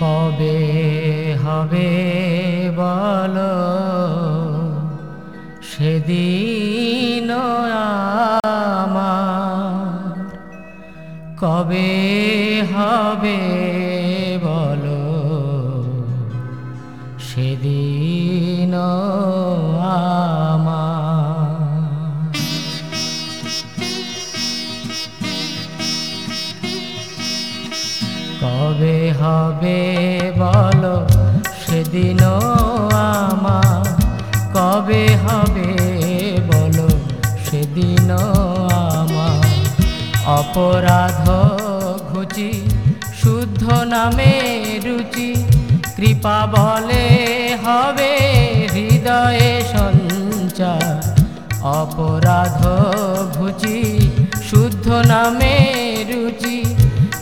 কবে হবে বল? সেদিন কবে হবে বল? সেদিন আমার। কবে হবে বলো? সেদিনও আমা কবে হবে বলো? আমার অপরাধ ঘুচি, শুদ্ধ নামে রুচি। কৃপা বলে হবে হৃদয়ে সঞ্চার। অপরাধ ঘুচি, শুদ্ধ নামে রুচি।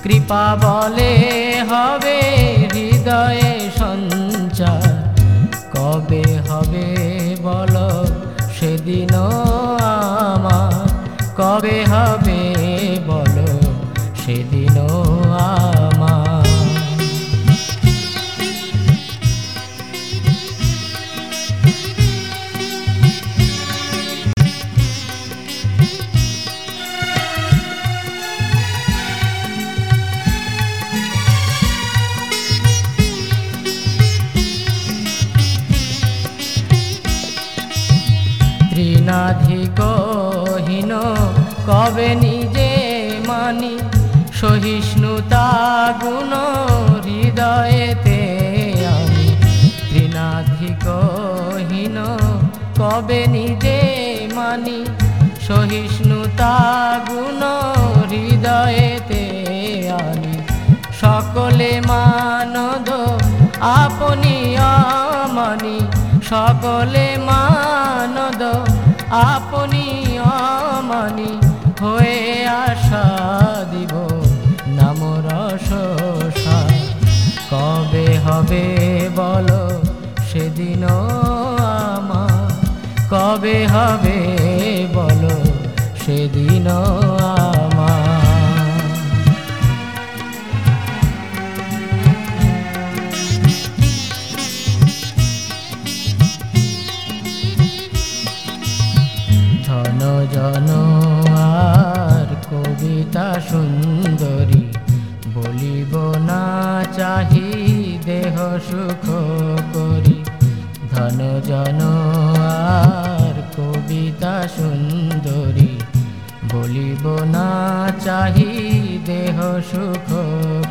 কৃপা বলে ত্রিনাধিকহীন কবে নিজে মানি সহিষ্ণুতা গুণ হৃদয়েতে আমি? ত্রিনাধিকহীন কবে নিজে মানি সহিষ্ণুতা গুণ হৃদয়েতে আনি সকলে মানদ, আপনি আমানি সকলে মানদ আপনি অমানি হয়ে আশা দিব নাম রসসা। কবে হবে বলো সেদিন আমার। কবে হবে বলো সেদিন কবিতা সুন্দরী, বলিব না চাহি দেহ সুখ করি। ধন জন আর কবিতা সুন্দরী, বলিব না চাহি দেহ সুখ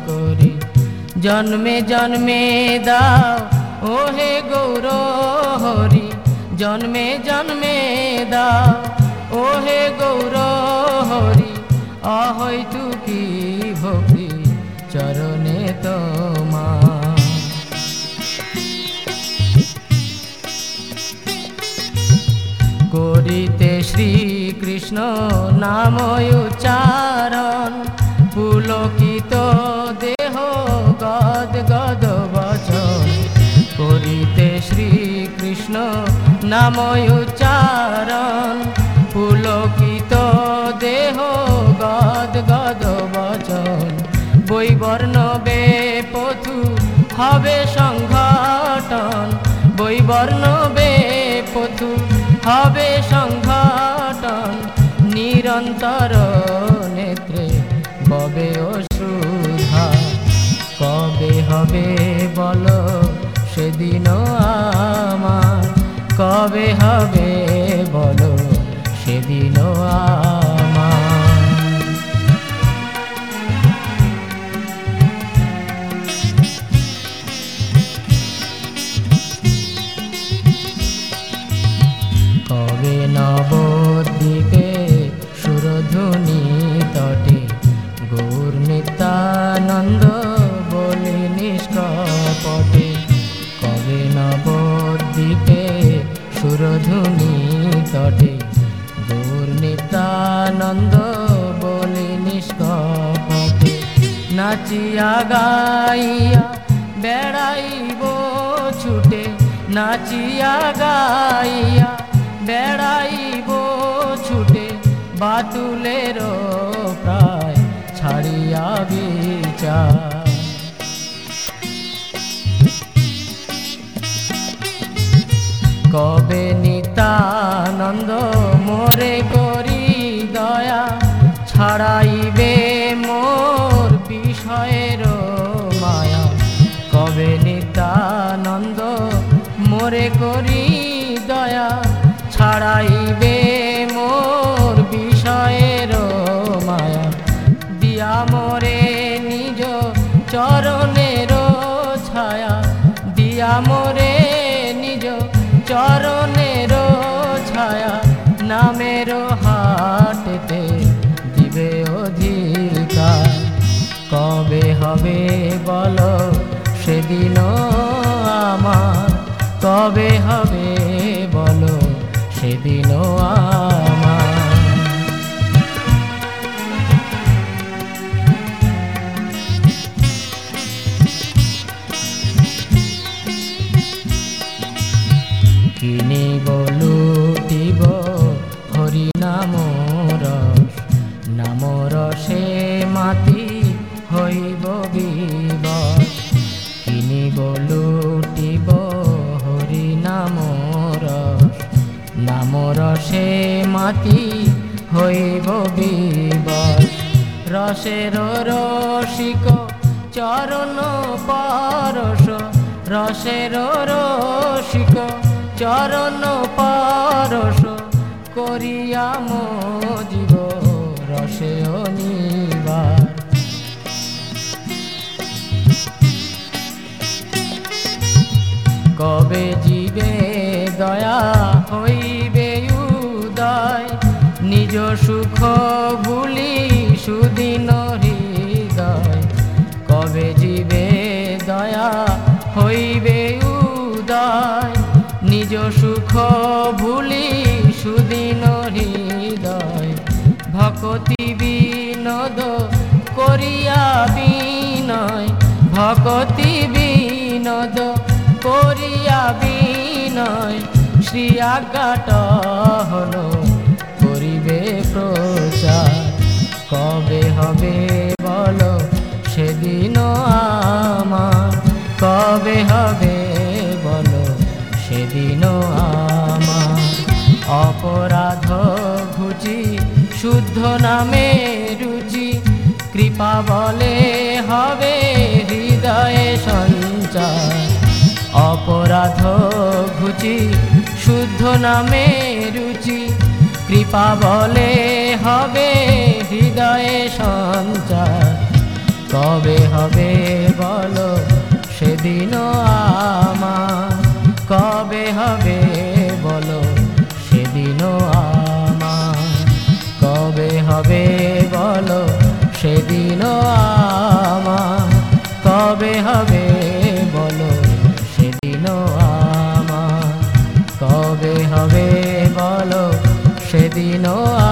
করি। জন্মে জন্মে দাও, ওহে গৌর হরি জন্মে জন্মে দাও, ওহে গৌর হরি অহৈতু কি ভক্তি চরণে তোমার করিতে শ্রীকৃষ্ণ নাম উচ্চারণ পুলকিত দেহ গদ গদ বচন। করিতে শ্রীকৃষ্ণ নাম উচ্চারণ বৈবর্ণ বে পথু হবে সংঘটন। বৈবর্ণ বে পথু হবে সংঘটন। নিরন্তর নেত্রে কবে অসুধা। কবে হবে বলো সেদিন আমার। কবে হবে বলো সেদিন আমার। নিত্যানন্দ বলি নিষ্কপটে নাচিয়া গাইয়া বেড়াইব ছুটে। নাচিয়া গাইয়া বেড়াইব ছুটে বাতুলের প্রায় বিষয়ের মায়া। কবে নিতানন্দ মোরে করি দয়া? ছাড়াইবে মোর বিষয়ের মায়া। দিয়া মোরে নিজ চরণের ছায়া। দিয়া মোরে নিজ চরণের ছায়া। নামের হাটেতে কবে হবে বলো? সেদিন আমার। কবে হবে বলো? সেদিন আমার। কিনিব লুটিব হরি নাম রসে মাতি হইব বিবশ। রসের রসিক চরণ পরশ রসের রসিক চরণ পরশ করিয়া মজিব রসে অনিবার কবে সুখ ভুলি সুদিন হৃদয়। কবে জীবে দয়া হইবে উদয়? নিজ সুখ ভুলি সুদিন হৃদয়। ভকতি বিনোদ করিয়া বিনয়। ভকতি বিনোদ করিয়া বিনয়। শ্রী আজ্ঞাট হল প্রচার। কবে হবে বলো? সেদিন আমার। কবে হবে বলো? সেদিন আমার। অপরাধ ঘুচি, শুদ্ধ নামে রুচি। কৃপা বলে হবে হৃদয়ে সঞ্চার। অপরাধ ঘুচি, শুদ্ধ নামে রুচি। কৃপা বলে হবে হৃদয়ে সঞ্চার। কবে হবে বলো? সেদিনও আমার আমার